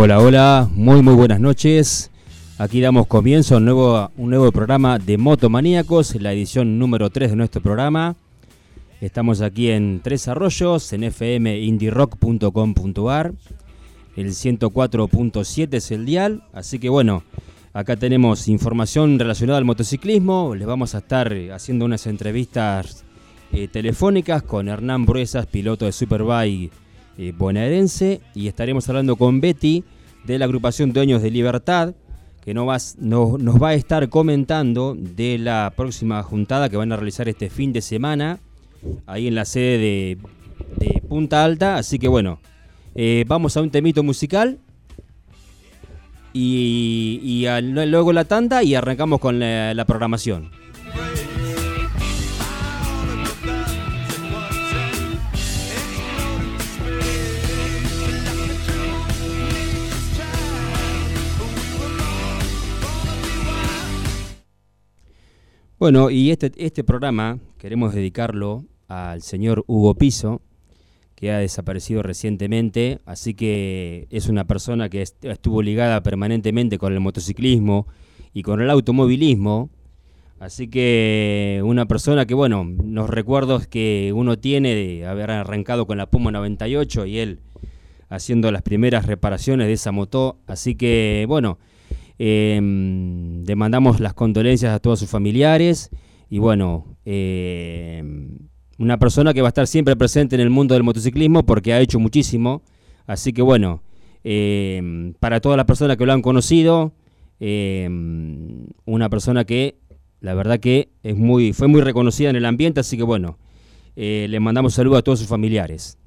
Hola, hola, muy muy buenas noches. Aquí damos comienzo a un nuevo, programa de Motomaníacos, la edición número 3 de nuestro programa. Estamos aquí en Tres Arroyos, en fmindirock.com.ar. El 104.7 es el dial, así que bueno, acá tenemos información relacionada al motociclismo. Les vamos a estar haciendo unas entrevistas eh, telefónicas con Hernán Bruesas, piloto de Superbike eh, bonaerense y estaremos hablando con Betty de la agrupación Dueños de Libertad, que va, nos va a estar comentando de la próxima juntada que van a realizar este fin de semana, ahí en la sede de, Punta Alta. Así que bueno, eh, vamos a un temito musical y, luego la tanda y arrancamos con la programación. Bueno, y este, este programa queremos dedicarlo al señor Hugo Piso, que ha desaparecido recientemente, así que es una persona que estuvo ligada permanentemente con el motociclismo y con el automovilismo, así que una persona que, bueno, los recuerdos que uno tiene de haber arrancado con la Puma 98 y él haciendo las primeras reparaciones de esa moto, así que, bueno, eh, le mandamos las condolencias a todos sus familiares y bueno, em, una persona que va a estar siempre presente en el mundo del motociclismo porque ha hecho muchísimo. Así que bueno, em, para todas las personas que lo han conocido, una persona que la verdad que es muy, fue muy reconocida en el ambiente, así que bueno, eh, le mandamos saludos a todos sus familiares.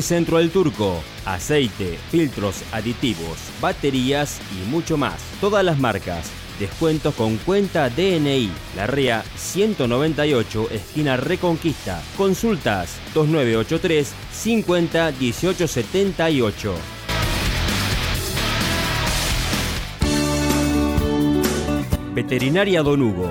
Lubricentro del Turco, aceite, filtros aditivos, baterías y mucho más. Todas las marcas. Descuentos con cuenta DNI. La REA 198, esquina Reconquista. Consultas 2983 50 1878. Veterinaria Don Hugo.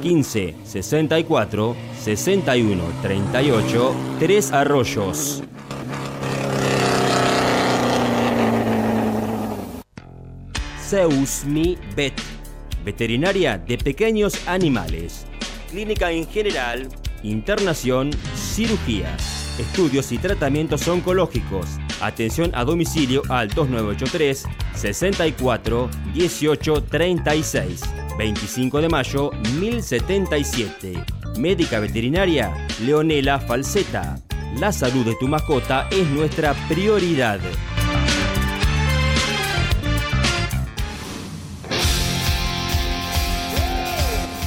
15 64 61 38 3 Arroyos. Zeus Mi Vet, veterinaria de pequeños animales, clínica en general, internación, cirugías, estudios y tratamientos oncológicos, atención a domicilio al 2983 64 18 36. 25 de mayo 1077. Médica veterinaria Leonela Falseta. La salud de tu mascota es nuestra prioridad.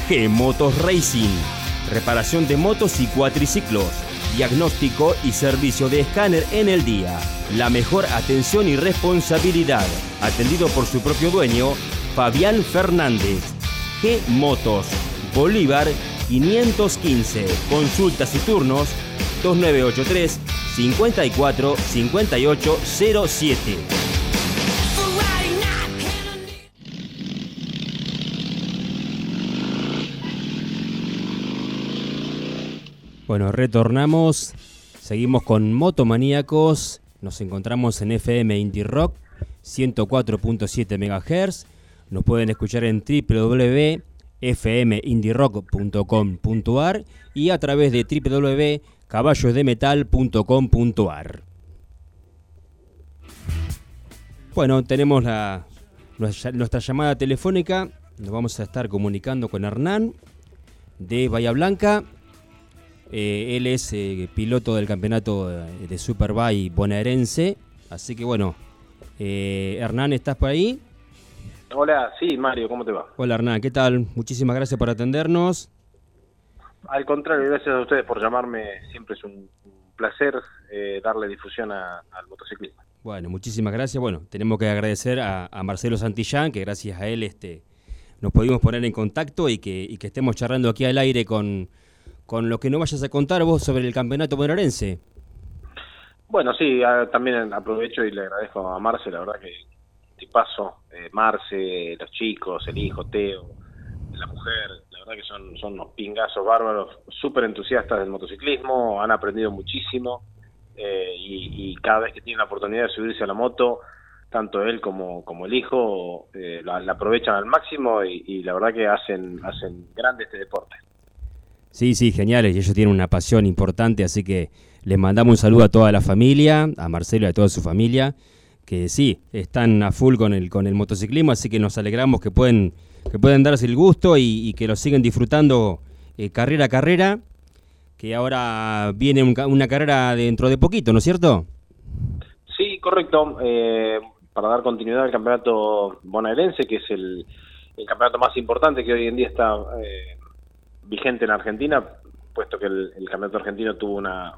G-Motos Racing. Reparación de motos y cuatriciclos. Diagnóstico y servicio de escáner en el día. La mejor atención y responsabilidad. Atendido por su propio dueño, Fabián Fernández. G Motos. Bolívar 515. Consultas y turnos 2983 54 58 07. Bueno, retornamos. Seguimos con Motomaníacos. Nos encontramos en FM Indie Rock 104.7 MHz. Nos pueden escuchar en www.fmindirock.com.ar y a través de www.caballosdemetal.com.ar. Bueno, tenemos nuestra llamada telefónica. Nos vamos a estar comunicando con Hernán de Bahía Blanca. Eh, él es eh, piloto del campeonato de Superbike bonaerense. Así que bueno, eh, Hernán, ¿estás por ahí? Hola, sí, Mario, ¿cómo te va? Hola, Hernán, ¿qué tal? Muchísimas gracias por atendernos. Al contrario, gracias a ustedes por llamarme. Siempre es un, placer eh, darle difusión al motociclismo. Bueno, muchísimas gracias. Bueno, tenemos que agradecer a, Marcelo Santillán, que gracias a él este, nos pudimos poner en contacto y que, que estemos charlando aquí al aire con, con lo que no vayas a contar vos sobre el campeonato bonaerense. Bueno, sí, también aprovecho y le agradezco a Marce, la verdad que paso, eh, Marce, los chicos, el hijo, Teo, la mujer, la verdad que son, son unos pingazos bárbaros, súper entusiastas del motociclismo, han aprendido muchísimo eh, y, cada vez que tienen la oportunidad de subirse a la moto, tanto él como, como el hijo eh, la, aprovechan al máximo y, la verdad que hacen, hacen grande este deporte. Sí, sí, geniales, y ellos tienen una pasión importante, así que les mandamos un saludo a toda la familia, a Marcelo y a toda su familia que sí, están a full con el, con el motociclismo, así que nos alegramos que pueden, que pueden darse el gusto y, que lo siguen disfrutando eh, carrera a carrera, que ahora viene una carrera dentro de poquito, ¿no es cierto? Sí, correcto. Eh, para dar continuidad al campeonato bonaerense, que es el, el campeonato más importante que hoy en día está eh, vigente en Argentina, puesto que el, campeonato argentino tuvo una,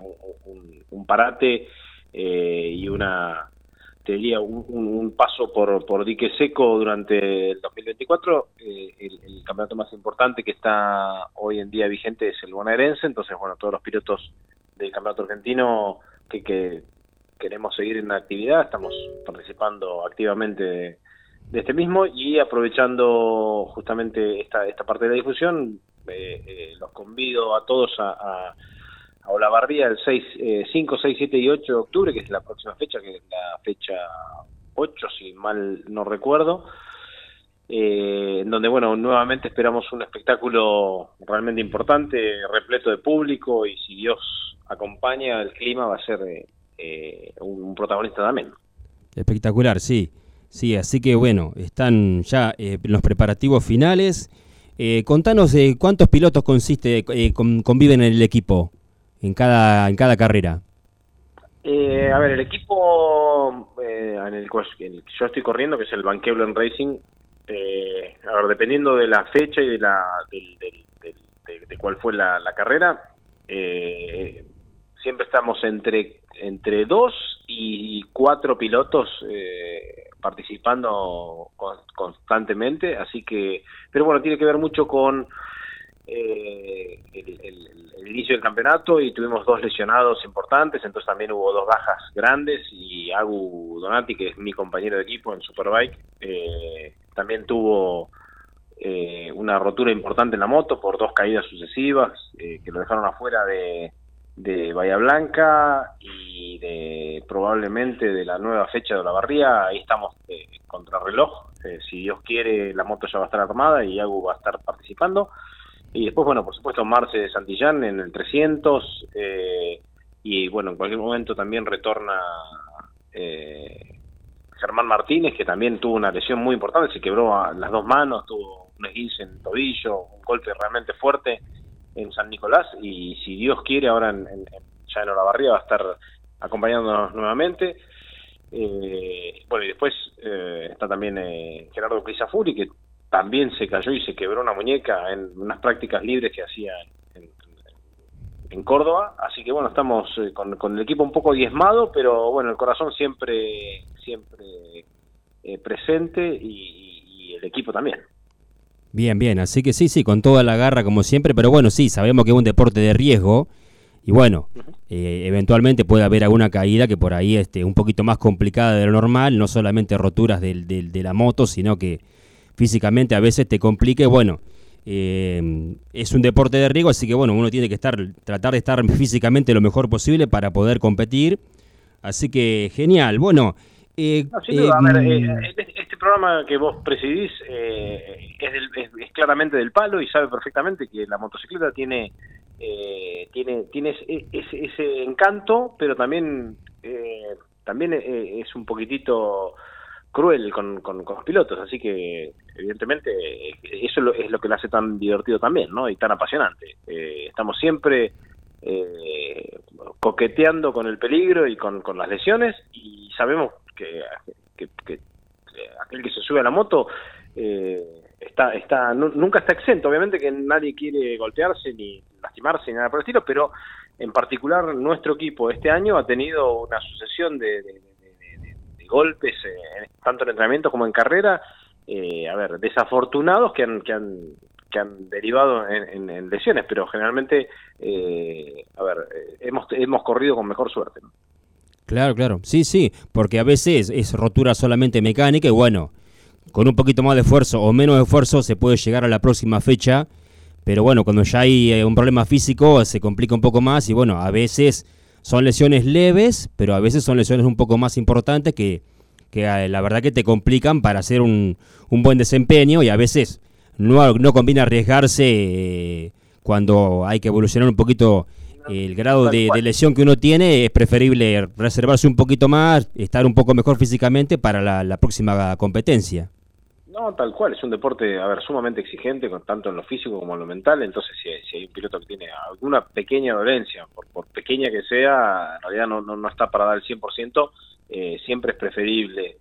un, parate eh, y una te un, paso por, por dique seco durante el 2024 eh, el, campeonato más importante que está hoy en día vigente es el bonaerense entonces bueno todos los pilotos del campeonato argentino que, que queremos seguir en la actividad estamos participando activamente de, este mismo y aprovechando justamente esta, esta parte de la difusión los convido a todos a, a, a Olavarría el 6, 5, 6, 7 y 8 de octubre, que es la próxima fecha, que es la fecha 8, si mal no recuerdo, eh, en donde, bueno, nuevamente esperamos un espectáculo realmente importante, repleto de público, y si Dios acompaña, el clima va a ser eh, un, protagonista también. Espectacular, sí. Sí, así que bueno, están ya eh, los preparativos finales. Eh, contanos de cuántos pilotos consiste, eh, conviven en el equipo en cada, en cada carrera. Eh, a ver, el equipo en el cual yo estoy corriendo, que es el Banqueblen Racing, a ver, dependiendo de la fecha y de la de, cuál fue la, carrera, siempre estamos entre entre dos y cuatro pilotos participando constantemente, así que, pero bueno, tiene que ver mucho con eh, el, inicio del campeonato y tuvimos dos lesionados importantes, entonces también hubo dos bajas grandes y Agu Donati, que es mi compañero de equipo en Superbike, eh, también tuvo eh, una rotura importante en la moto por dos caídas sucesivas que lo dejaron afuera de, de Bahía Blanca y de probablemente de la nueva fecha de la barría, ahí estamos eh, contra reloj, eh, si Dios quiere la moto ya va a estar armada y Agu va a estar participando, y después bueno, por supuesto Marce de Santillán en el 300, eh, y bueno, en cualquier momento también retorna Germán Martínez, que también tuvo una lesión muy importante, se quebró las dos manos, tuvo un esguince en el tobillo, un golpe realmente fuerte, en San Nicolás y si Dios quiere ahora en, ya en Olavarría va a estar acompañándonos nuevamente. Eh, bueno, y después eh, está también eh, Gerardo Crisafuri, que también se cayó y se quebró una muñeca en unas prácticas libres que hacía en, Córdoba. Así que bueno, estamos con, el equipo un poco diezmado, pero bueno, el corazón siempre, siempre presente y el equipo también. Bien, bien, así que sí, sí, con toda la garra como siempre, pero bueno, sí, sabemos que es un deporte de riesgo y bueno, eh, eventualmente puede haber alguna caída que por ahí esté un poquito más complicada de lo normal, no solamente roturas del, de la moto, sino que físicamente a veces te complique, bueno, eh, es un deporte de riesgo, así que bueno, uno tiene que estar, tratar de estar físicamente lo mejor posible para poder competir, así que genial, bueno. Eh, a ver, este programa que vos presidís eh, es, claramente del palo y sabe perfectamente que la motocicleta tiene eh, tiene tiene ese, encanto, pero también eh, también es un poquitito cruel con, con, los pilotos, así que evidentemente eso es lo, que lo hace tan divertido también, ¿no? Y tan apasionante. estamos siempre coqueteando con el peligro y con, con las lesiones y sabemos que, que aquel que se sube a la moto eh, está, está, nunca está exento. Obviamente que nadie quiere golpearse ni lastimarse ni nada por el estilo, pero en particular nuestro equipo este año ha tenido una sucesión de, golpes, eh, tanto en entrenamiento como en carrera, eh, a ver, desafortunados que han, que han, que han derivado en, lesiones, pero generalmente, a ver, hemos, hemos corrido con mejor suerte. Claro, claro. Sí, sí, porque a veces es rotura solamente mecánica y bueno, con un poquito más de esfuerzo o menos esfuerzo se puede llegar a la próxima fecha, pero bueno, cuando ya hay eh, un problema físico se complica un poco más y bueno, a veces son lesiones leves, pero a veces son lesiones un poco más importantes que, que eh, la verdad que te complican para hacer un, un buen desempeño y a veces no, no conviene arriesgarse eh, cuando hay que evolucionar un poquito el grado de, lesión que uno tiene, es preferible reservarse un poquito más, estar un poco mejor físicamente para la, próxima competencia. No, tal cual, es un deporte, a ver, sumamente exigente, tanto en lo físico como en lo mental, entonces si, hay un piloto que tiene alguna pequeña dolencia, por, pequeña que sea, en realidad no, no, está para dar el 100%, eh, siempre es preferible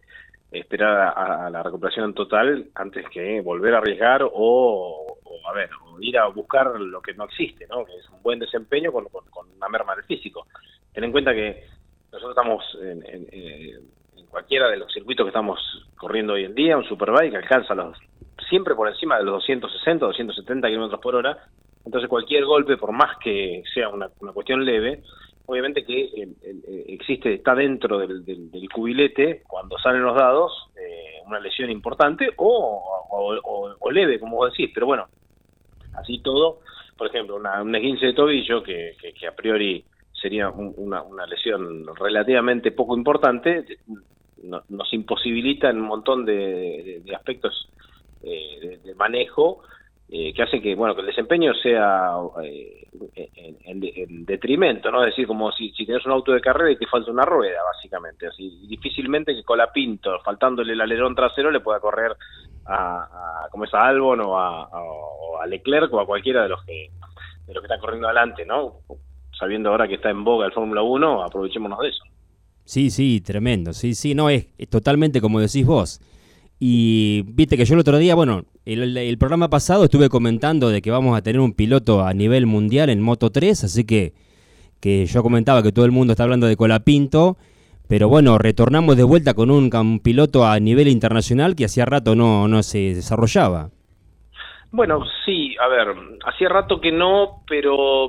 esperar a, la recuperación total antes que volver a arriesgar o, a ver, ir a buscar lo que no existe, ¿no? que es un buen desempeño con, una merma del físico. Ten en cuenta que nosotros estamos en, en, cualquiera de los circuitos que estamos corriendo hoy en día, un superbike alcanza los siempre por encima de los 260, 270 kilómetros por hora, entonces cualquier golpe, por más que sea una, una cuestión leve, obviamente que existe, está dentro del, cubilete, cuando salen los dados, eh, una lesión importante o, leve, como vos decís, pero bueno, así todo, por ejemplo, una, una 15 de tobillo que, que, a priori sería una, una, lesión relativamente poco importante, nos imposibilita en un montón de, aspectos eh, de, manejo eh, que hace que bueno que el desempeño sea eh, en, detrimento, ¿no? Es decir, como si, si tienes un auto de carrera y te falta una rueda, básicamente. Así, difícilmente que con la Pinto, faltándole el alerón trasero, le pueda correr a, como es a Albon o a, a, Leclerc o a cualquiera de los que de los que están corriendo adelante, ¿no? Sabiendo ahora que está en boga el Fórmula 1, aprovechémonos de eso. Sí, sí, tremendo. Sí, sí, no, es totalmente como decís vos y viste que yo el otro día, bueno, el, programa pasado estuve comentando de que vamos a tener un piloto a nivel mundial en Moto 3, así que, que yo comentaba que todo el mundo está hablando de Colapinto, pero bueno, retornamos de vuelta con un, piloto a nivel internacional que hacía rato no, no se desarrollaba. Bueno, sí, a ver, hacía rato que no, pero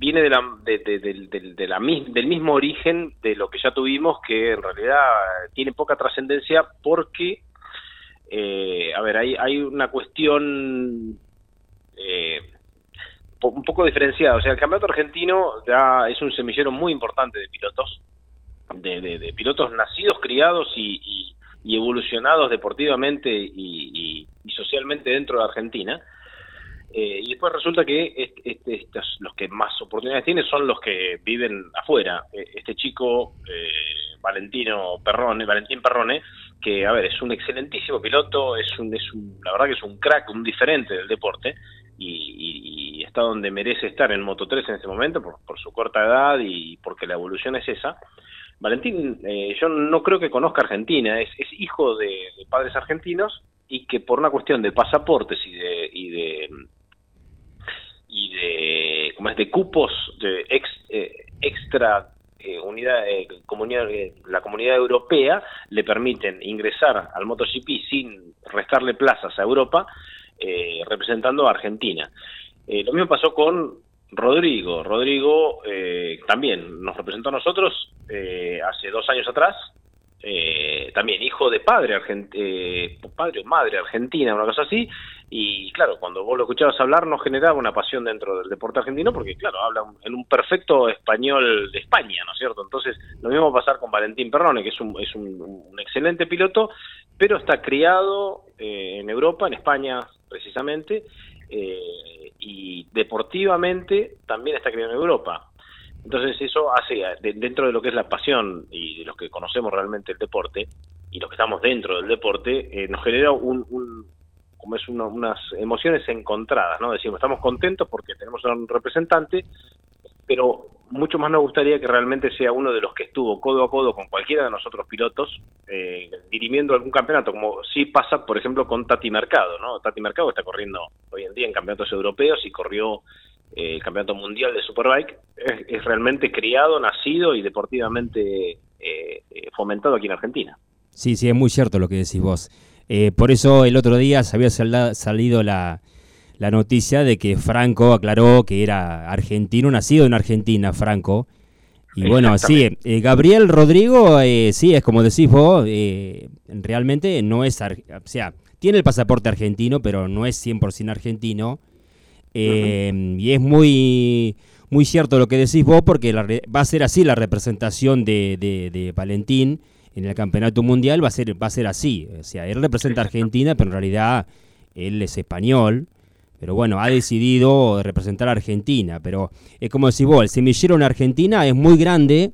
viene de la, de, del mismo origen de lo que ya tuvimos, que en realidad tiene poca trascendencia porque, eh, a ver, hay, hay una cuestión eh, un poco diferenciada. O sea, el campeonato argentino ya es un semillero muy importante de pilotos, de, pilotos nacidos, criados y, evolucionados deportivamente y, y socialmente dentro de Argentina eh, y después resulta que este, los que más oportunidades tienen son los que viven afuera. Eh, este chico, eh, Valentino Perrone, Valentín Perrone, que, a ver, es un excelentísimo piloto, es un, es un, la verdad que es un crack, un diferente del deporte, y, está donde merece estar en Moto 3 en este momento, por, por su corta edad y porque la evolución es esa. Valentín, yo no creo que conozca Argentina, es, es hijo de, de, padres argentinos y que por una cuestión de pasaportes y de, y de y de, como es, de cupos de eh, extra eh, unidad, eh, comunidad, la comunidad europea le permiten ingresar al MotoGP sin restarle plazas a Europa, representando a Argentina. lo mismo pasó con Rodrigo. Rodrigo también nos representó a nosotros hace dos años atrás, también hijo de padre, padre o madre argentina, una cosa así, y claro, cuando vos lo escuchabas hablar nos generaba una pasión dentro del deporte argentino porque claro, habla en un perfecto español de España, ¿no es cierto? Entonces, lo mismo va a pasar con Valentín Perrone, que es un, es un, excelente piloto, pero está criado eh, en Europa, en España precisamente, eh, y deportivamente también está criado en Europa. Entonces eso hace, dentro de lo que es la pasión y de los que conocemos realmente el deporte, y los que estamos dentro del deporte, eh, nos genera un, como es unas emociones encontradas, ¿no? Decimos, estamos contentos porque tenemos un representante, pero mucho más nos gustaría que realmente sea uno de los que estuvo codo a codo con cualquiera de nosotros pilotos eh, dirimiendo algún campeonato, como sí pasa, por ejemplo, con Tati Mercado, ¿no? Tati Mercado está corriendo hoy en día en campeonatos europeos y corrió eh, el campeonato mundial de Superbike, es, realmente criado, nacido y deportivamente eh, fomentado aquí en Argentina. Sí, sí, es muy cierto lo que decís vos. Eh, por eso el otro día se había salido la, noticia de que Franco aclaró que era argentino, nacido en Argentina, Franco. Y bueno, sí, eh, Gabriel Rodrigo, eh, sí, es como decís vos, realmente no es, o sea, tiene el pasaporte argentino, pero no es 100% argentino. Y es muy, muy cierto lo que decís vos, porque va a ser así la representación de, de Valentín en el campeonato mundial va a ser, va a ser así. O sea, él representa a Argentina, pero en realidad él es español. Pero bueno, ha decidido representar a Argentina. Pero es como decir vos, el semillero en Argentina es muy grande.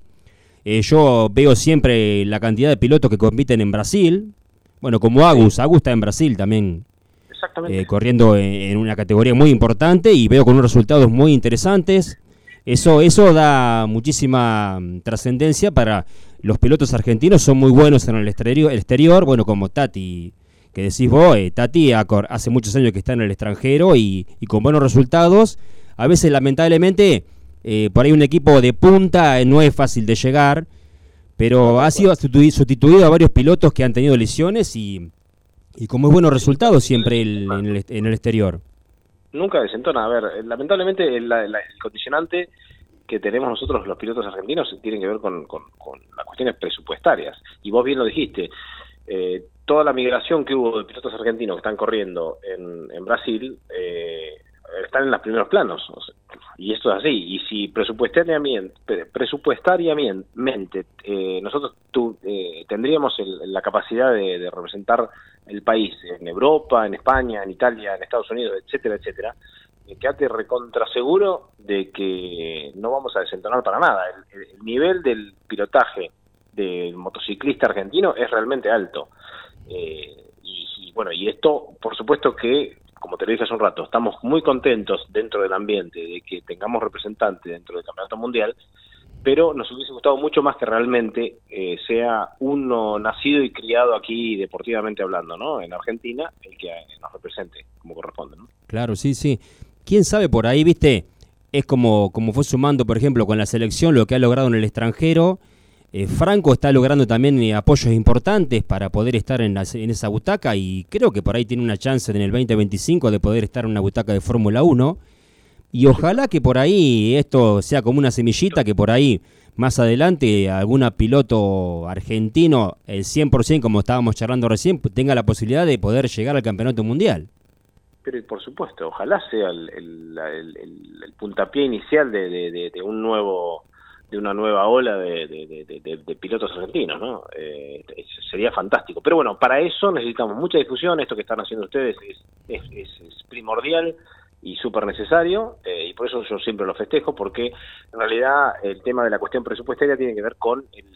Eh, yo veo siempre la cantidad de pilotos que compiten en Brasil. Bueno, como Agus, Agus está en Brasil también. Eh, corriendo en, una categoría muy importante y veo con unos resultados muy interesantes. Eso, eso da muchísima mm, trascendencia para los pilotos argentinos son muy buenos en el exterior, el exterior bueno, como Tati, que decís vos, eh, Tati hace muchos años que está en el extranjero y, con buenos resultados. A veces, lamentablemente, eh, por ahí un equipo de punta no es fácil de llegar, pero ha sido sustituido a varios pilotos que han tenido lesiones y, y con muy buenos resultados siempre en, el, en el exterior. Nunca desentona. A ver, lamentablemente el, condicionante que tenemos nosotros los pilotos argentinos tiene que ver con, con, las cuestiones presupuestarias. Y vos bien lo dijiste, eh, toda la migración que hubo de pilotos argentinos que están corriendo en, en Brasil eh, están en los primeros planos. y esto es así. Y si presupuestariamente, presupuestariamente eh, nosotros eh, tendríamos la capacidad de, representar el país en Europa, en España, en Italia, en Estados Unidos, etcétera, etcétera, eh, quédate recontra seguro de que no vamos a desentonar para nada. El, nivel del pilotaje del motociclista argentino es realmente alto. y, y, bueno, y esto, por supuesto que como te lo dije hace un rato, estamos muy contentos dentro del ambiente de que tengamos representantes dentro del Campeonato Mundial, pero nos hubiese gustado mucho más que realmente eh, sea uno nacido y criado aquí deportivamente hablando, ¿no? En Argentina, el que nos represente como corresponde, ¿no? Claro, sí, sí. ¿Quién sabe por ahí, viste? Es como, como fue sumando, por ejemplo, con la selección lo que ha logrado en el extranjero eh, Franco está logrando también eh, apoyos importantes para poder estar en, esa butaca y creo que por ahí tiene una chance en el 2025 de poder estar en una butaca de Fórmula 1. Y ojalá que por ahí esto sea como una semillita que por ahí más adelante alguna piloto argentino, el 100% como estábamos charlando recién, tenga la posibilidad de poder llegar al campeonato mundial. Pero por supuesto, ojalá sea el, puntapié inicial de un nuevo de una nueva ola de, pilotos argentinos, ¿no? Eh, sería fantástico. Pero bueno, para eso necesitamos mucha difusión, esto que están haciendo ustedes es, es, primordial y súper necesario, eh, y por eso yo siempre lo festejo, porque en realidad el tema de la cuestión presupuestaria tiene que ver con el,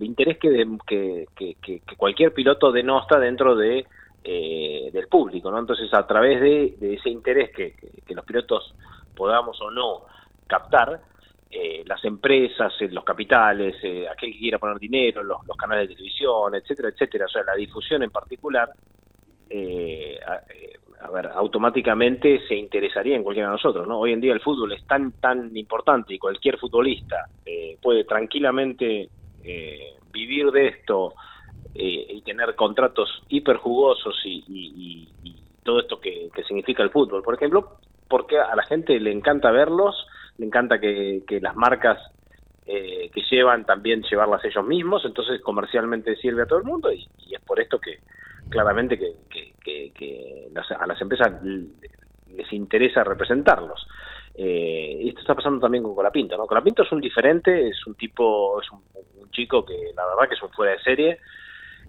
interés que, que, que, cualquier piloto denosta dentro de eh, del público, ¿no? Entonces, a través de, ese interés que, los pilotos podamos o no captar, eh, las empresas, eh, los capitales, eh, aquel que quiera poner dinero, los, canales de televisión, etcétera, etcétera, o sea, la difusión en particular, a, ver, automáticamente se interesaría en cualquiera de nosotros, ¿no? Hoy en día el fútbol es tan, tan importante y cualquier futbolista puede tranquilamente vivir de esto y tener contratos hiper jugosos y, todo esto que significa el fútbol, por ejemplo, porque a la gente le encanta verlos le encanta que, las marcas eh, que llevan también llevarlas ellos mismos, entonces comercialmente sirve a todo el mundo y, es por esto que claramente que, a las empresas les interesa representarlos. Eh, y esto está pasando también con Colapinto, ¿no? Colapinto es un diferente, es un tipo, es un, chico que la verdad que es un fuera de serie.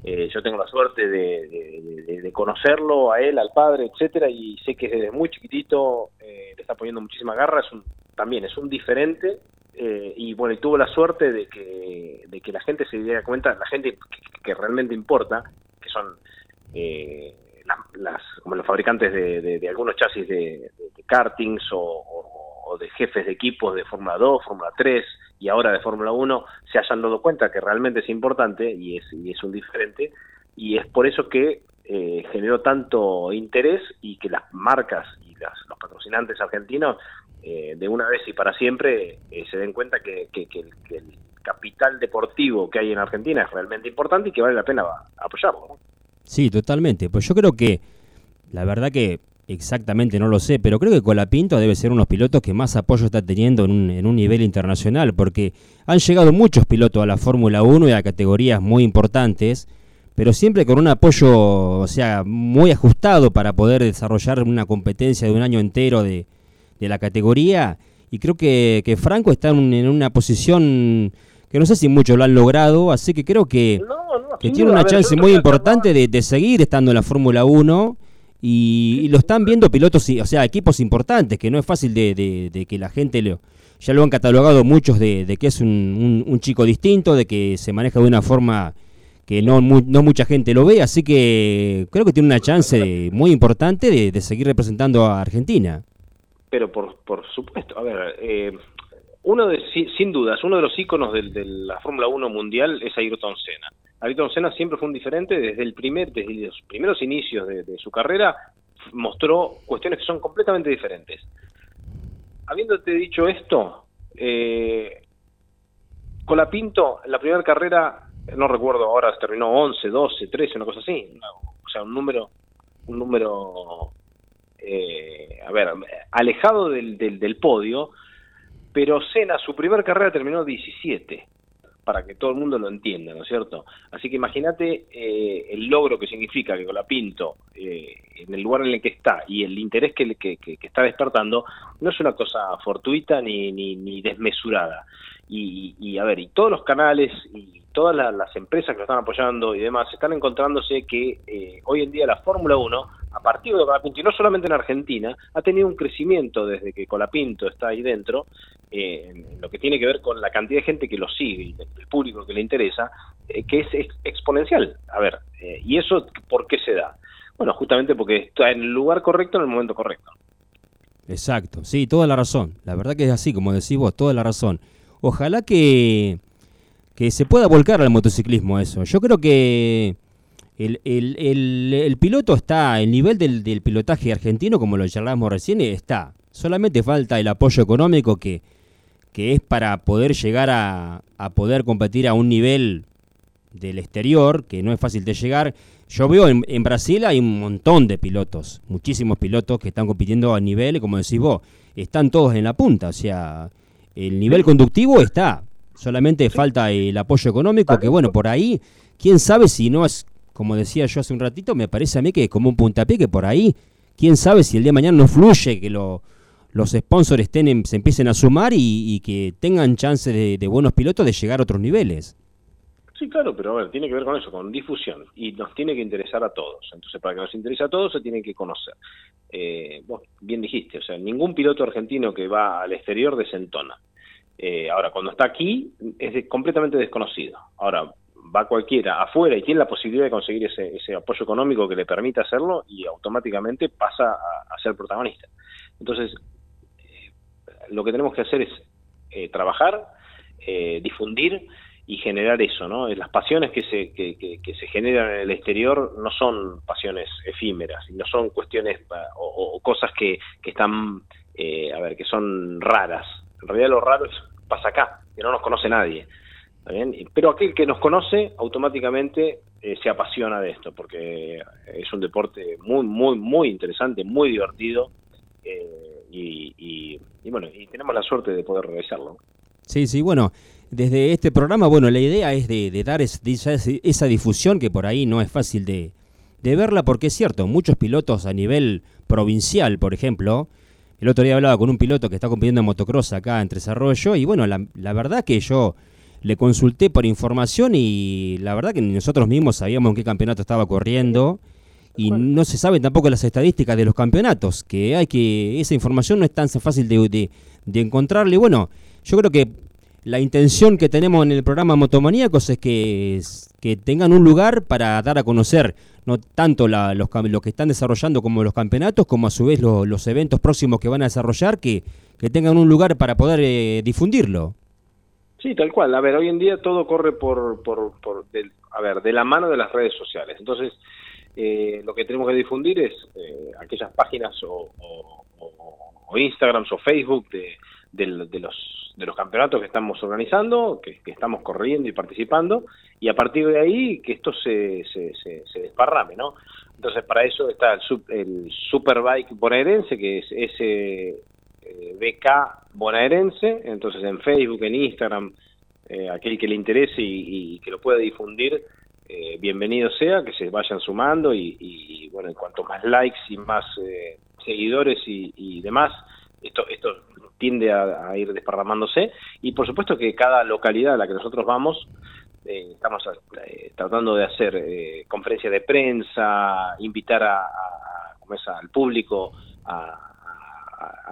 Eh, yo tengo la suerte de, conocerlo a él, al padre, etcétera, y sé que desde muy chiquitito le está poniendo muchísima garra. Es un también es un diferente eh, y bueno, y tuvo la suerte de que, de que la gente se diera cuenta, la gente que, realmente importa, que son eh, las, como los fabricantes de, de, algunos chasis de, kartings o, de jefes de equipos de Fórmula 2, Fórmula 3 y ahora de Fórmula 1, se hayan dado cuenta que realmente es importante y es, y es un diferente y es por eso que eh, generó tanto interés y que las marcas las, los patrocinantes argentinos eh, de una vez y para siempre eh, se den cuenta que, el, capital deportivo que hay en Argentina es realmente importante y que vale la pena apoyarlo. Sí, totalmente. Pues yo creo que, la verdad que exactamente no lo sé, pero creo que Colapinto debe ser uno de los pilotos que más apoyo está teniendo en un, en un nivel internacional, porque han llegado muchos pilotos a la Fórmula 1 y a categorías muy importantes, pero siempre con un apoyo, o sea, muy ajustado para poder desarrollar una competencia de un año entero de, de la categoría. Y creo que, que Franco está en, una posición que no sé si muchos lo han logrado, así que creo que, que tiene una chance muy importante de, seguir estando en la Fórmula 1. Y, lo están viendo pilotos, o sea, equipos importantes, que no es fácil de, de, que la gente lo, ya lo han catalogado muchos de, que es un, un, chico distinto, de que se maneja de una forma que no, no mucha gente lo ve, así que creo que tiene una chance muy importante de seguir representando a Argentina pero por, por supuesto, a ver, eh, uno de, sin dudas, uno de los íconos de, la Fórmula 1 mundial es Ayrton Senna. Ayrton Senna siempre fue un diferente desde el primer, desde los primeros inicios de, su carrera, mostró cuestiones que son completamente diferentes. Habiéndote dicho esto, eh, Colapinto, en la primera carrera, no recuerdo ahora, terminó 11, 12, 13, una cosa así, o sea, un número, un número, eh, a ver, alejado del, del, del podio, pero Senna, su primera carrera terminó 17, para que todo el mundo lo entienda, ¿no es cierto? Así que imagínate eh, el logro que significa que Colapinto, eh, en el lugar en el que está y el interés que, que, está despertando, no es una cosa fortuita ni, ni, ni desmesurada. Y, y, a ver, y todos los canales y todas las empresas que lo están apoyando y demás están encontrándose que eh, hoy en día la Fórmula 1, a partir de Colapinto, y no solamente en Argentina, ha tenido un crecimiento desde que Colapinto está ahí dentro, eh, en lo que tiene que ver con la cantidad de gente que lo sigue y el público que le interesa, eh, que es exponencial. A ver, ¿y eso por qué se da? Bueno, justamente porque está en el lugar correcto en el momento correcto. Exacto, sí, toda la razón. La verdad que es así, como decís vos, toda la razón. Ojalá que que se pueda volcar al motociclismo eso. Yo creo que el, el, piloto está, el nivel del, pilotaje argentino, como lo charlamos recién, está. Solamente falta el apoyo económico que, que es para poder llegar a, a poder competir a un nivel del exterior, que no es fácil de llegar. Yo veo en, en, Brasil hay un montón de pilotos, muchísimos pilotos que están compitiendo a nivel, como decís vos, están todos en la punta, o sea, el nivel conductivo está, Solamente falta el apoyo económico, que bueno, por ahí, quién sabe si no es, como decía yo hace un ratito, me parece a mí que es como un puntapié que por ahí, quién sabe si el día de mañana no fluye, que los sponsors estén se empiecen a sumar y, que tengan chance de, buenos pilotos de llegar a otros niveles. Sí, claro, pero a ver, tiene que ver con eso, con difusión, y nos tiene que interesar a todos. Entonces, para que nos interese a todos, se tiene que conocer. Eh, vos bien dijiste, o sea, ningún piloto argentino que va al exterior desentona. Eh, ahora, cuando está aquí, es completamente desconocido. Ahora, va cualquiera afuera y tiene la posibilidad de conseguir ese, ese apoyo económico que le permita hacerlo y automáticamente pasa a, ser protagonista. Entonces, eh, lo que tenemos que hacer es eh, trabajar, difundir y generar eso, ¿no? Las pasiones que se, que, que, se generan en el exterior no son pasiones efímeras, no son cuestiones o, cosas que, que están, a ver, que son raras, en realidad lo raro es, pasa acá, que no nos conoce nadie. Pero aquel que nos conoce automáticamente eh, se apasiona de esto, porque es un deporte muy, muy, muy interesante, muy divertido, eh, y, bueno, y tenemos la suerte de poder realizarlo. Sí, sí, bueno, desde este programa, bueno, la idea es de, dar esa difusión que por ahí no es fácil de, de verla, porque es cierto, muchos pilotos a nivel provincial, por ejemplo, el otro día hablaba con un piloto que está compitiendo en motocross acá en Desarrollo y bueno, la, la verdad que yo le consulté por información y la verdad que nosotros mismos sabíamos en qué campeonato estaba corriendo y no se saben tampoco las estadísticas de los campeonatos, que hay que esa información no es tan fácil de, de, de encontrarle. Bueno, yo creo que la intención que tenemos en el programa Motomaníacos es que, que tengan un lugar para dar a conocer no tanto la, los, lo que están desarrollando como los campeonatos, como a su vez los eventos próximos que van a desarrollar, que, que tengan un lugar para poder eh, difundirlo. Sí, tal cual. A ver, hoy en día todo corre por, por, por a ver, de la mano de las redes sociales. Entonces, eh, lo que tenemos que difundir es eh, aquellas páginas o, o, o, Instagrams o Facebook de, de los de los campeonatos que estamos organizando, que, estamos corriendo y participando, y a partir de ahí que esto se, se, se, desparrame, ¿no? Entonces para eso está el, el Superbike bonaerense, que es ese eh, BK bonaerense, entonces en Facebook, en Instagram, eh, aquel que le interese y, que lo pueda difundir, eh, bienvenido sea, que se vayan sumando y, y, bueno, cuanto más likes y más seguidores y, y demás, esto, esto tiende a, ir desparramándose. Y por supuesto que cada localidad a la que nosotros vamos eh, estamos eh, tratando de hacer eh, conferencias de prensa, invitar a, al público a,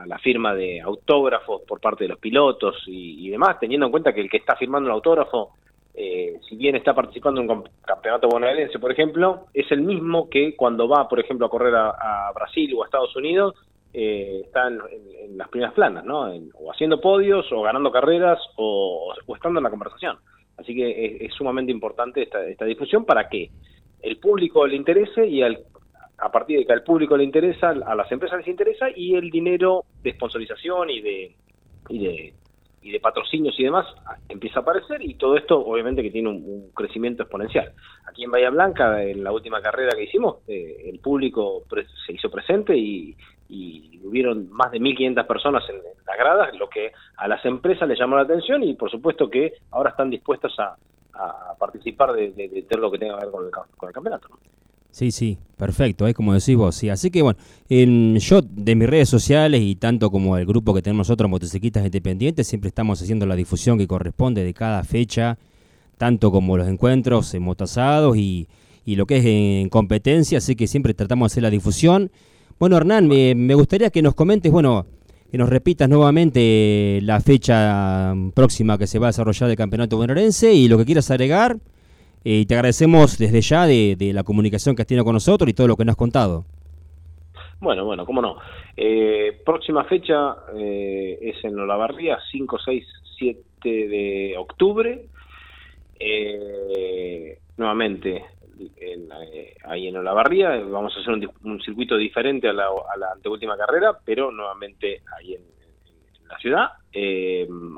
la firma de autógrafos por parte de los pilotos y, demás, teniendo en cuenta que el que está firmando el autógrafo, si bien está participando en un campeonato bonaerense, por ejemplo, es el mismo que cuando va, por ejemplo, a correr a Brasil o a Estados Unidos, eh, está en, las primeras planas, ¿no? o haciendo podios, o ganando carreras, o, estando en la conversación. Así que es, sumamente importante esta, esta, difusión para que el público le interese y al, a partir de que al público le interesa, a las empresas les interesa y el dinero de sponsorización y de, y de y de patrocinios y demás empieza a aparecer y todo esto obviamente que tiene un, crecimiento exponencial. Aquí en Bahía Blanca, en la última carrera que hicimos, eh, el público se hizo presente y, hubieron más de 1.500 personas en, las gradas, lo que a las empresas les llamó la atención y por supuesto que ahora están dispuestas a, participar de, todo lo que tenga que ver con el, con el campeonato. Sí, sí, perfecto, es como decís vos, sí. Así que bueno, en, yo de mis redes sociales y tanto como el grupo que tenemos nosotros, Motociclistas Independientes, siempre estamos haciendo la difusión que corresponde de cada fecha, tanto como los encuentros en motosados y, y lo que es en competencia, así que siempre tratamos de hacer la difusión. Bueno, Hernán, me, gustaría que nos comentes, bueno, que nos repitas nuevamente la fecha próxima que se va a desarrollar el Campeonato Bonaerense y lo que quieras agregar eh, te agradecemos desde ya de, la comunicación que has tenido con nosotros y todo lo que nos has contado. Bueno, bueno, cómo no. Eh, próxima fecha eh, es en Olavarría, 5, 6, 7 de octubre. nuevamente, ahí en Olavarría, vamos a hacer un, circuito diferente a la, a la, anteúltima carrera, pero nuevamente ahí en, la ciudad.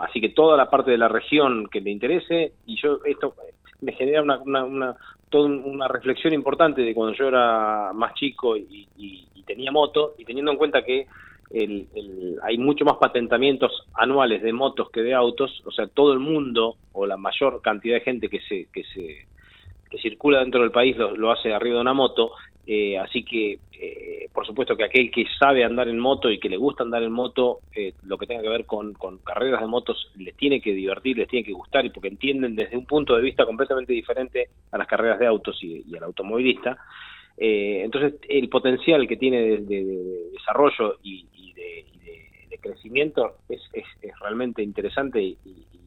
así que toda la parte de la región que le interese, y yo esto me genera una, una, toda una reflexión importante de cuando yo era más chico y, tenía moto, y teniendo en cuenta que el, hay mucho más patentamientos anuales de motos que de autos, o sea, todo el mundo o la mayor cantidad de gente que se que se que circula dentro del país lo, lo hace arriba de una moto, eh, así que, eh, por supuesto que aquel que sabe andar en moto y que le gusta andar en moto, eh, lo que tenga que ver con, carreras de motos, les tiene que divertir, les tiene que gustar, y porque entienden desde un punto de vista completamente diferente a las carreras de autos y, al automovilista. entonces, el potencial que tiene de, desarrollo y, de, crecimiento es, realmente interesante y,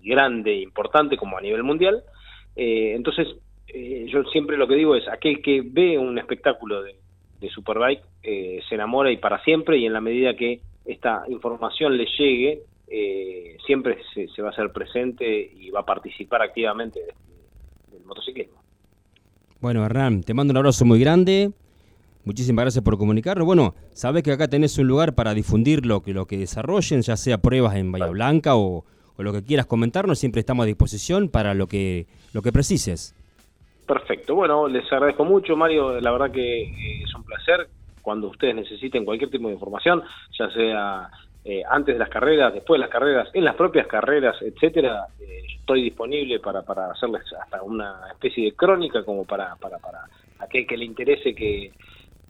grande e importante como a nivel mundial. entonces, eh, yo siempre lo que digo es, aquel que ve un espectáculo de, Superbike eh, se enamora y para siempre y en la medida que esta información le llegue, eh, siempre se, va a hacer presente y va a participar activamente del, motociclismo. Bueno, Hernán, te mando un abrazo muy grande. Muchísimas gracias por comunicarnos. Bueno, sabes que acá tenés un lugar para difundir lo que, lo que desarrollen, ya sea pruebas en Bahía Blanca o, o lo que quieras comentarnos. Siempre estamos a disposición para lo que, lo que precises. Perfecto. Bueno, les agradezco mucho, Mario. La verdad que eh, es un placer cuando ustedes necesiten cualquier tipo de información, ya sea eh, antes de las carreras, después de las carreras, en las propias carreras, etcétera. Eh, estoy disponible para, para hacerles hasta una especie de crónica como para, para, para aquel que le interese que,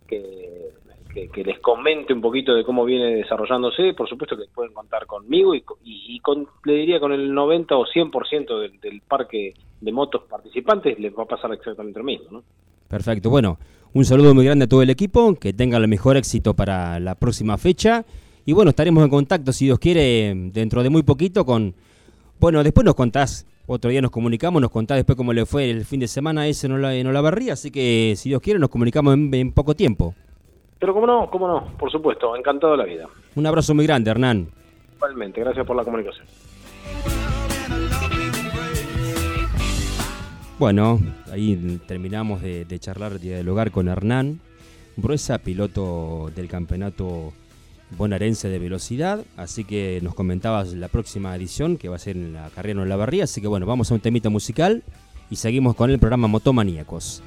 que que, les comente un poquito de cómo viene desarrollándose, por supuesto que pueden contar conmigo y, con, le diría con el 90 o 100% del, del parque de motos participantes les va a pasar exactamente lo mismo. ¿no? Perfecto, bueno, un saludo muy grande a todo el equipo, que tengan el mejor éxito para la próxima fecha y bueno, estaremos en contacto si Dios quiere dentro de muy poquito con, bueno, después nos contás otro día nos comunicamos, nos contás después cómo le fue el fin de semana ese en Olavarría, así que si Dios quiere nos comunicamos en poco tiempo. Pero cómo no, cómo no, por supuesto, encantado de la vida. Un abrazo muy grande, Hernán. Igualmente, gracias por la comunicación. Bueno, ahí terminamos de, charlar, de dialogar con Hernán Bruesa, piloto del campeonato bonaerense de velocidad. Así que nos comentabas la próxima edición, que va a ser en la carrera en la barría. Así que bueno, vamos a un temita musical y seguimos con el programa Motomaníacos.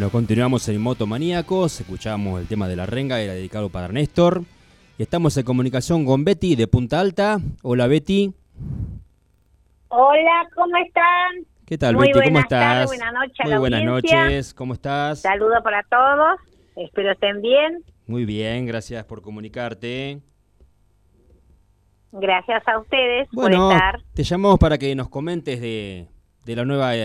Bueno, continuamos en Moto Maníacos, escuchamos el tema de la renga, era dedicado para Néstor. Y estamos en comunicación con Betty de Punta Alta. Hola Betty. Hola, ¿cómo están? ¿Qué tal Muy Betty? ¿Cómo estás? Muy buenas audiencia. noches, ¿cómo estás? Saludo para todos, espero estén bien. Muy bien, gracias por comunicarte. Gracias a ustedes Bueno, por estar. te llamamos para que nos comentes de, de la nueva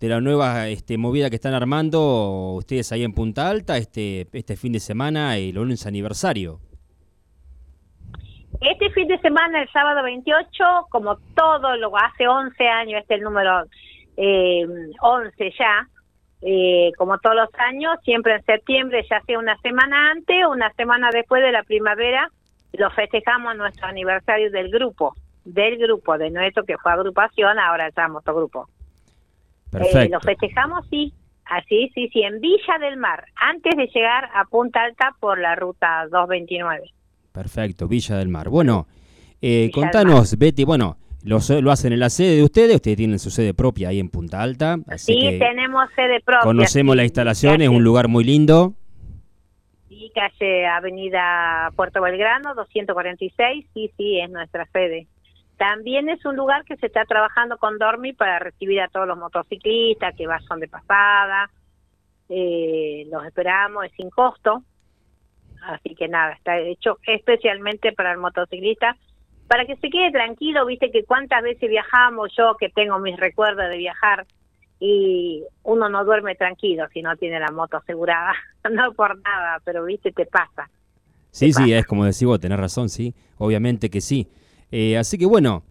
de la nueva este, movida que están armando ustedes ahí en Punta Alta este este fin de semana el 11 aniversario. Este fin de semana, el sábado 28, como todo lo hace 11 años, este es el número eh, 11 ya, eh, como todos los años, siempre en septiembre, ya sea una semana antes o una semana después de la primavera, lo festejamos nuestro aniversario del grupo, del grupo, de nuestro que fue agrupación, ahora ya motogrupo. Eh, Perfecto. lo festejamos, sí, así, sí, sí, en Villa del Mar, antes de llegar a Punta Alta por la ruta 229. Perfecto, Villa del Mar. Bueno, eh, contanos, Betty, bueno, lo, lo hacen en la sede de ustedes, ustedes tienen su sede propia ahí en Punta Alta, así Sí, que tenemos sede propia. conocemos sí, la instalación, es un lugar muy lindo. Sí, calle Avenida Puerto Belgrano, 246, sí, sí, es nuestra sede. También es un lugar que se está trabajando con Dormi para recibir a todos los motociclistas que va- son de pasada. Eh, los esperamos, es sin costo. Así que nada, está hecho especialmente para el motociclista, para que se quede tranquilo, viste que cuántas veces viajamos, yo que tengo mis recuerdos de viajar, y uno no duerme tranquilo si no tiene la moto asegurada, no por nada, pero viste, te pasa. Sí, sí, pasa? es como decís vos, tenés razón, sí, obviamente que sí. Eh, así que bueno,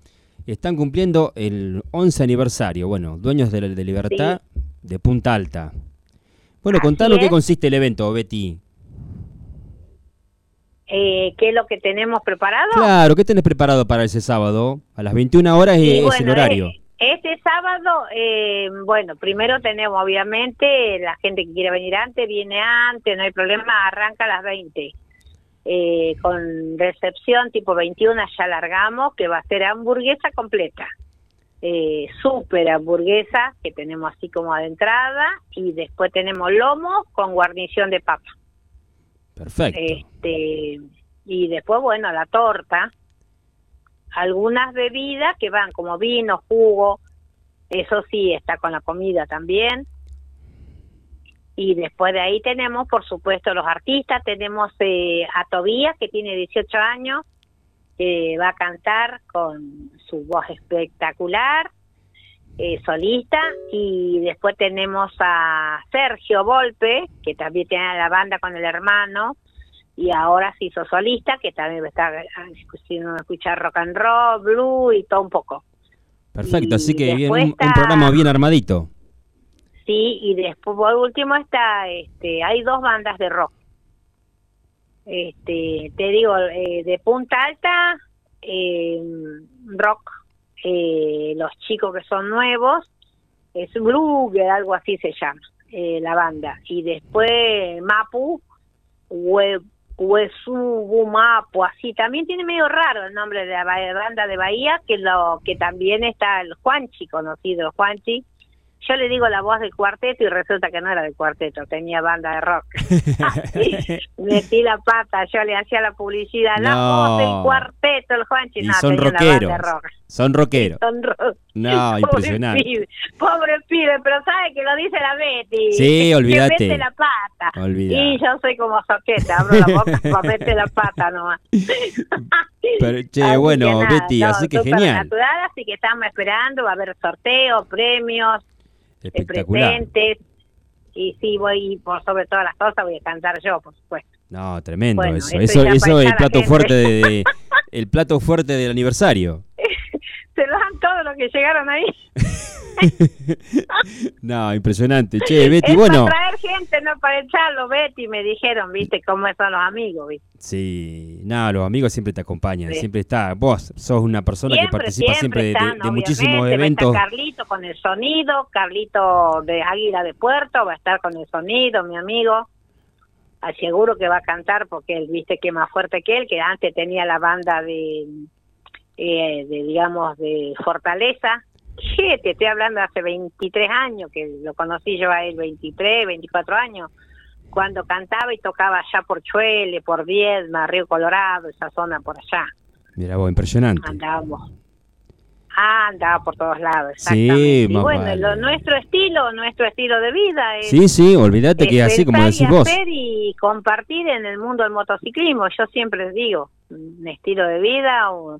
están cumpliendo el 11 aniversario, bueno, Dueños de, de Libertad de Punta Alta. Bueno, Así contanos qué consiste el evento, Betty. Eh, ¿Qué es lo que tenemos preparado? Claro, ¿qué tenés preparado para ese sábado? A las 21 horas Y es bueno, el horario. eh, Este sábado, eh, bueno, primero tenemos obviamente la gente que quiere venir antes, viene antes, no hay problema, arranca a las 20. Eh, con recepción tipo 21 ya largamos, que va a ser hamburguesa completa. Eh, super hamburguesa que tenemos así como de entrada y después tenemos lomo con guarnición de papa. Perfecto. Este, y después, bueno, la torta. Algunas bebidas que van como vino, jugo, eso sí, está con la comida también. Y después de ahí tenemos, por supuesto, los artistas. Tenemos eh, a Tobías, que tiene 18 años, que va a cantar con su voz espectacular, eh, solista. Y después tenemos a Sergio Volpe, que también tiene la banda con el hermano, y ahora se hizo solista, que también va a estar haciendo escuchar rock and roll, blue y todo un poco. Perfecto, Y así que bien, un, está- programa bien armadito. Sí, y después por último está, este, hay dos bandas de rock. Este, te digo, eh, de Punta Alta, eh, rock, eh, los chicos que son nuevos, es Brugger, algo así se llama, eh, la banda. Y después Mapu, Hue- Huesubu Mapu, así. También tiene medio raro el nombre de la ba- banda de Bahía, que lo que también está el Juanchi, conocido Juanchi. Yo le digo la voz del cuarteto y resulta que no era del cuarteto, tenía banda de rock. Metí la pata, yo le hacía la publicidad, la No. voz del cuarteto, el Juanchi, Y no, son tenía una banda de rockeros. rock. Son rockeros. Son rock. No, Pobre impresionante. pibe, pobre pibe, pero sabe que lo dice la Betty. Sí, que olvídate. mete la pata. Y yo soy como soqueta, abro la boca para meter la pata nomás. Pero, che, Así bueno, nada, Betty, no, así que genial. natural, así que estamos esperando, va a haber sorteos, premios, Espectacular. presentes. Y sí, voy, por sobre todas las cosas, voy a cantar yo, por supuesto. No, tremendo Bueno, eso. eso Eso, es el plato gente. fuerte de- el plato fuerte del aniversario. Se lo dan todos los que llegaron ahí. No, impresionante. Che, Betty, es bueno. para traer gente, no para echarlo, Betty, me dijeron, viste, cómo son los amigos, viste. Sí, no, los amigos siempre te acompañan, Sí. siempre está. Vos sos una persona que participa siempre, de- de, están, de muchísimos eventos. Va a estar Carlito con el sonido, Carlito de Águila de Puerto, va a estar con el sonido, mi amigo. Aseguro que va a cantar porque él, viste, que es más fuerte que él, que antes tenía la banda de, eh, de digamos, de Fortaleza. Che, te estoy hablando hace 23 años, que lo conocí yo a él, 23, 24 años, cuando cantaba y tocaba allá por Chuele, por Viedma, Río Colorado, esa zona por allá Mira vos, impresionante. andábamos. Ah, andaba por todos lados, Sí, exactamente. y más bueno, vale. lo, nuestro estilo, nuestro estilo de vida es, Sí, sí, olvídate que es así como decís y vos. hacer y compartir en el mundo del motociclismo. Yo siempre digo, un estilo de vida, un,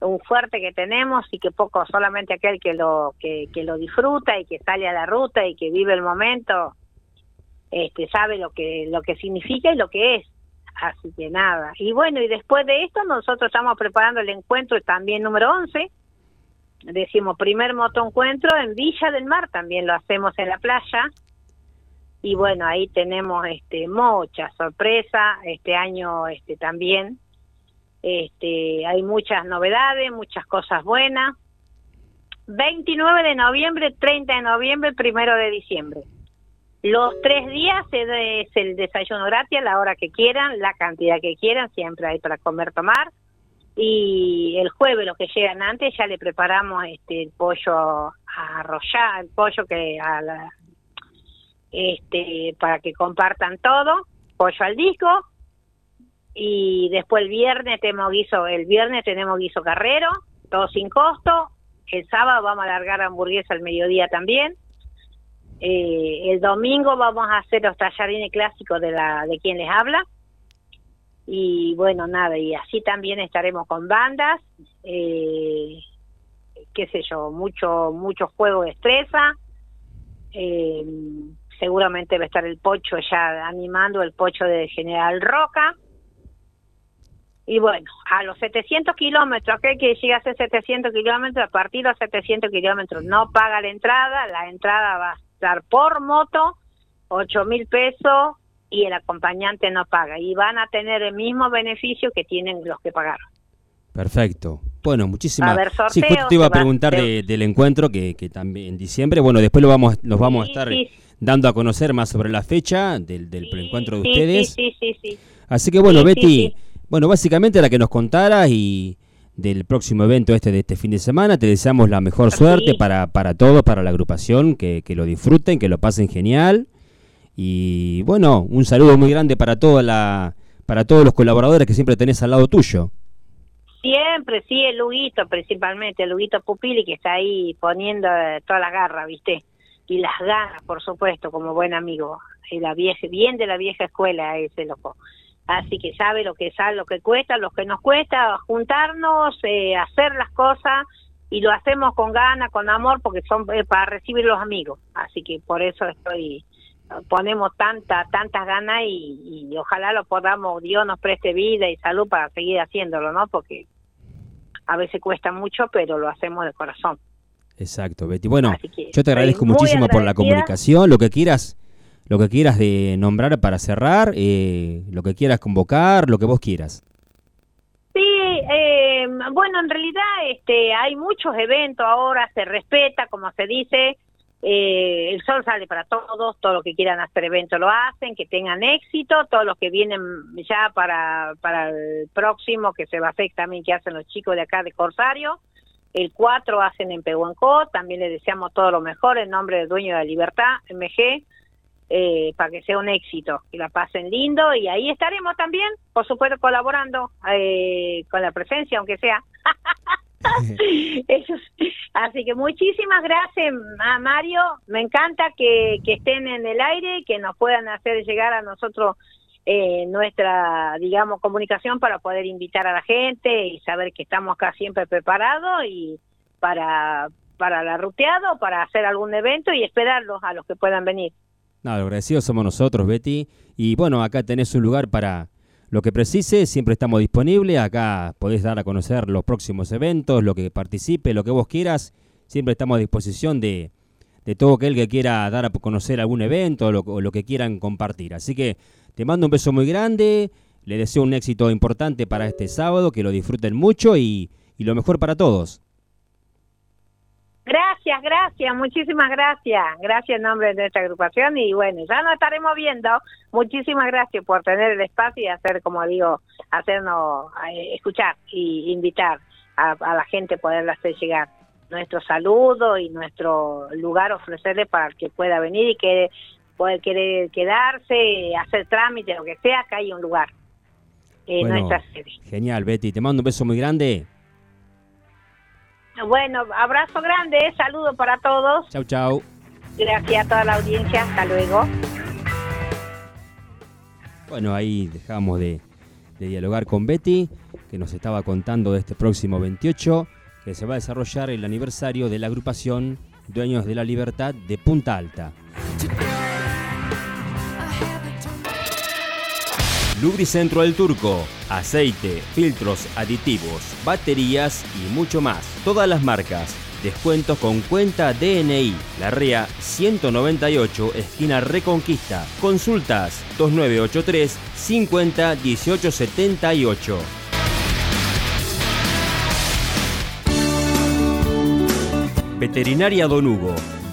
un fuerte que tenemos y que poco, solamente aquel que lo que, que lo disfruta y que sale a la ruta y que vive el momento, este sabe lo que lo que significa y lo que es. Así que nada. Y bueno, y después de esto nosotros estamos preparando el encuentro también número 11 decimos primer motoencuentro en Villa del Mar, también lo hacemos en la playa. Y bueno, ahí tenemos este muchas sorpresas, este año este también. Este, hay muchas novedades, muchas cosas buenas. 29 de noviembre, 30 de noviembre, primero de diciembre. Los tres días es el desayuno gratis a la hora que quieran, la cantidad que quieran, siempre hay para comer, tomar y el jueves los que llegan antes ya le preparamos este el pollo arrollado, el pollo que a la- este para que compartan todo, pollo al disco y después el viernes tenemos guiso, el viernes tenemos guiso carrero, todo sin costo, el sábado vamos a alargar hamburguesa al mediodía también. Eh, el domingo vamos a hacer los tallarines clásicos de la de quien les habla. Y bueno nada y así también estaremos con bandas eh, qué sé yo mucho mucho juego de destreza eh, seguramente va a estar el pocho ya animando el pocho de General Roca y bueno a los 700 kilómetros aquel que llega a hacer 700 kilómetros a partir de los 700 kilómetros no paga la entrada la entrada va a estar por moto 8 mil pesos y el acompañante no paga y van a tener el mismo beneficio que tienen los que pagaron. Perfecto. Bueno, muchísimas haber Sí, justo te iba a preguntar de- del encuentro que, que también en diciembre. Bueno, después lo vamos, los vamos a estar sí, dando a conocer más sobre la fecha del, del Sí, encuentro de ustedes. Sí, sí, sí, sí. Así que bueno, Betty. Bueno, básicamente la que nos contaras y del próximo evento este de este fin de semana, te deseamos la mejor Sí. suerte para, para todos, para la agrupación, que, que lo disfruten, que lo pasen genial. Y bueno, un saludo muy grande para toda la para todos los colaboradores que siempre tenés al lado tuyo. Siempre, sí, el Luguito principalmente, el Luguito Pupili que está ahí poniendo eh, toda la garra, ¿viste? Y las ganas, por supuesto, como buen amigo. Y la vieja, bien de la vieja escuela ese loco. Así que sabe lo que sabe, lo que cuesta, lo que nos cuesta, juntarnos, eh, hacer las cosas y lo hacemos con ganas, con amor, porque son eh, para recibir los amigos. Así que por eso estoy ponemos tanta, tantas ganas y, y, ojalá lo podamos, Dios nos preste vida y salud para seguir haciéndolo, ¿no? Porque a veces cuesta mucho, pero lo hacemos de corazón. Exacto, Betty. Bueno, yo te agradezco muchísimo por la comunicación, lo que quieras, lo que quieras de nombrar para cerrar, eh, lo que quieras convocar, lo que vos quieras. Sí, eh, bueno, en realidad este, hay muchos eventos ahora, se respeta, como se dice, eh, el sol sale para todos, todos los que quieran hacer eventos lo hacen, que tengan éxito, todos los que vienen ya para, para el próximo, que se va a hacer también que hacen los chicos de acá de Corsario, el 4 hacen en Pehuanco, también les deseamos todo lo mejor en nombre del dueño de la libertad, MG, eh, para que sea un éxito, y la pasen lindo, y ahí estaremos también, por supuesto, colaborando eh, con la presencia, aunque sea. Eso, así que muchísimas gracias a Mario, me encanta que, que estén en el aire, que nos puedan hacer llegar a nosotros eh, nuestra, digamos, comunicación para poder invitar a la gente y saber que estamos acá siempre preparados y para, para la ruteada o para hacer algún evento y esperarlos a los que puedan venir. No, agradecidos somos nosotros, Betty. Y bueno, acá tenés un lugar para lo que precise, siempre estamos disponibles. Acá podés dar a conocer los próximos eventos, lo que participe, lo que vos quieras. Siempre estamos a disposición de, de todo aquel que quiera dar a conocer algún evento o lo, lo, que quieran compartir. Así que te mando un beso muy grande. Le deseo un éxito importante para este sábado, que lo disfruten mucho y, y lo mejor para todos. Gracias, gracias, muchísimas gracias. Gracias en nombre de esta agrupación y bueno, ya nos estaremos viendo. Muchísimas gracias por tener el espacio y hacer, como digo, hacernos eh, escuchar y invitar a, a la gente poderla hacer llegar nuestro saludo y nuestro lugar ofrecerle para el que pueda venir y que puede querer quedarse, hacer trámite, lo que sea, que hay un lugar en bueno, nuestra sede. Genial, Betty. Te mando un beso muy grande. Bueno, abrazo grande, saludo para todos. Chau, chau. Gracias a toda la audiencia, hasta luego. Bueno, ahí dejamos de, de, dialogar con Betty, que nos estaba contando de este próximo 28, que se va a desarrollar el aniversario de la agrupación Dueños de la Libertad de Punta Alta. Lubricentro del Turco, aceite, filtros aditivos, baterías y mucho más. Todas las marcas. Descuentos con cuenta DNI. La REA 198, esquina Reconquista. Consultas 2983 50 18 78. Veterinaria Don Hugo.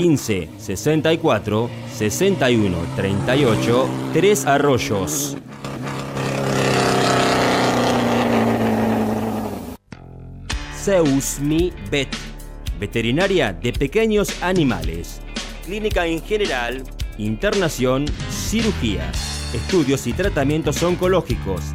15 64 61 38 3 Arroyos. Zeusmi Vet, veterinaria de pequeños animales, clínica en general, internación, cirugías, estudios y tratamientos oncológicos,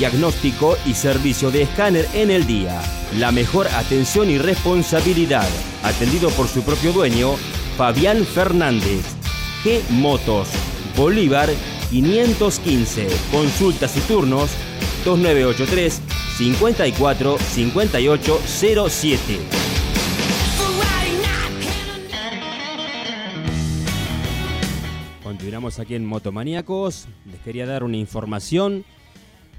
Diagnóstico y servicio de escáner en el día. La mejor atención y responsabilidad. Atendido por su propio dueño, Fabián Fernández. G-Motos. Bolívar 515. Consultas y turnos 2983 54 58 07. Continuamos aquí en Motomaníacos. Les quería dar una información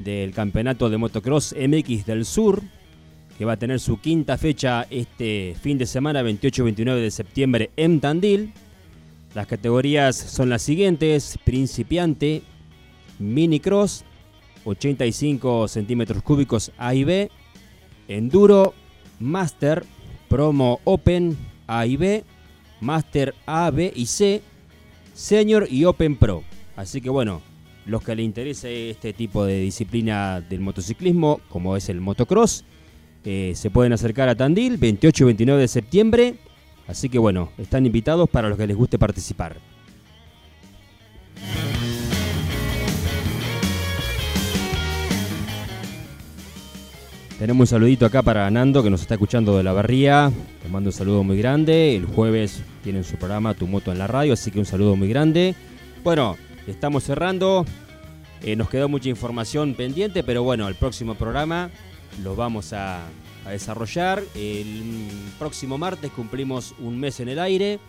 del campeonato de motocross MX del Sur, que va a tener su quinta fecha este fin de semana, 28-29 de septiembre en Tandil. Las categorías son las siguientes: principiante, minicross, 85 centímetros cúbicos A y B, enduro, master, promo open A y B, master A, B y C, senior y open pro. Así que bueno, los que les interese este tipo de disciplina del motociclismo, como es el motocross, eh, se pueden acercar a Tandil 28 y 29 de septiembre. Así que bueno, están invitados para los que les guste participar. Tenemos un saludito acá para Nando que nos está escuchando de la barría. Te mando un saludo muy grande. El jueves tienen su programa Tu Moto en la Radio, así que un saludo muy grande. Bueno, estamos cerrando. Eh, nos quedó mucha información pendiente, pero bueno, el próximo programa lo vamos a, desarrollar. El próximo martes cumplimos un mes en el aire.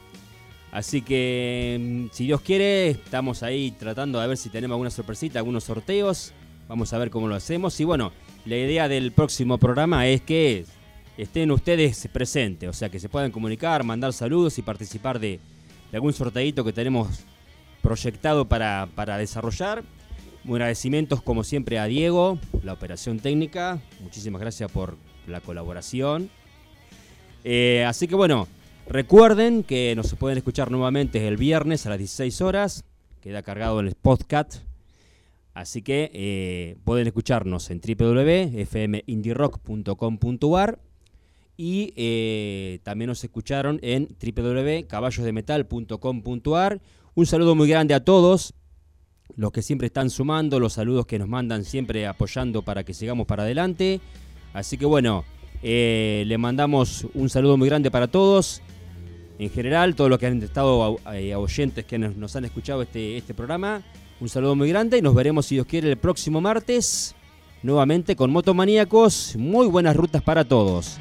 Así que, mm, si Dios quiere, estamos ahí tratando de ver si tenemos alguna sorpresita, algunos sorteos. Vamos a ver cómo lo hacemos. Y bueno, la idea del próximo programa es que estén ustedes presentes, o sea, que se puedan comunicar, mandar saludos y participar de, de algún sorteito que tenemos proyectado para, para desarrollar. Agradecimientos como siempre a Diego, la operación técnica. Muchísimas gracias por la colaboración. Eh, así que bueno, recuerden que nos pueden escuchar nuevamente el viernes a las 16 horas. Queda cargado en el podcast. Así que eh, pueden escucharnos en www.fmindirock.com.ar y eh, también nos escucharon en www.caballosdemetal.com.ar. Un saludo muy grande a todos los que siempre están sumando, los saludos que nos mandan siempre apoyando para que sigamos para adelante. Así que bueno, eh, le mandamos un saludo muy grande para todos. En general, todos los que han estado eh, oyentes que nos, nos han escuchado este, este programa. Un saludo muy grande y nos veremos, si Dios quiere, el próximo martes. Nuevamente con Motomaníacos. Muy buenas rutas para todos.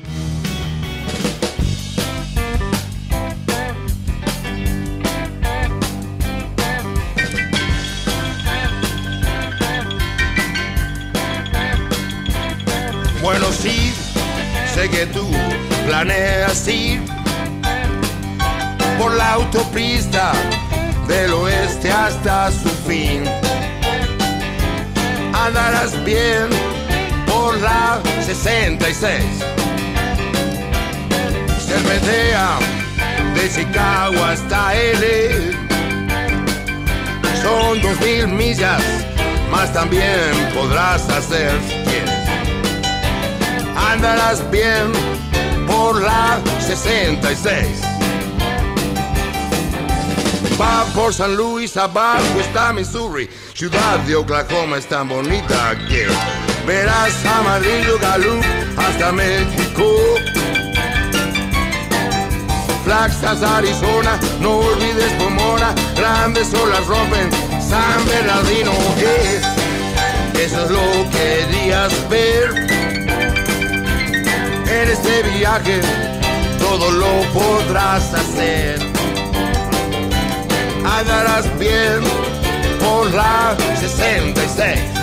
Planeas ir por la autopista del oeste hasta su fin. Andarás bien por la 66. Cervetea de Chicago hasta L. Son dos mil millas, más también podrás hacer si andarás bien por la 66. Va por San Luis, abajo está Missouri, ciudad de Oklahoma es tan bonita que verás amarillo Galú hasta México. Flaxas, Arizona, no olvides Pomona, grandes olas rompen San Bernardino. eh, viaje todo lo podrás hacer. Andarás bien por la 66.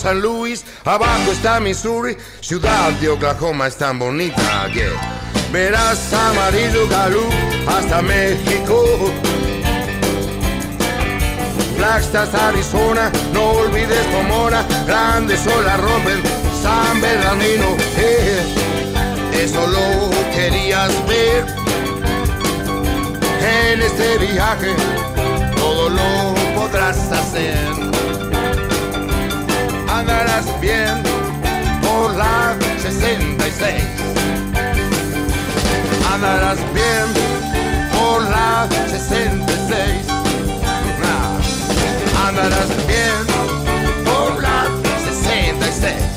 San Luis, abajo está Missouri, ciudad de Oklahoma es tan bonita que verás amarillo galú hasta México. Flagstaff, Arizona, no olvides Pomona, grandes olas rompen San Bernardino. Eh, eso lo querías ver en este viaje, todo lo podrás hacer andarás viendo por la 66. Andarás viendo por la 66. Andarás viendo por la 66.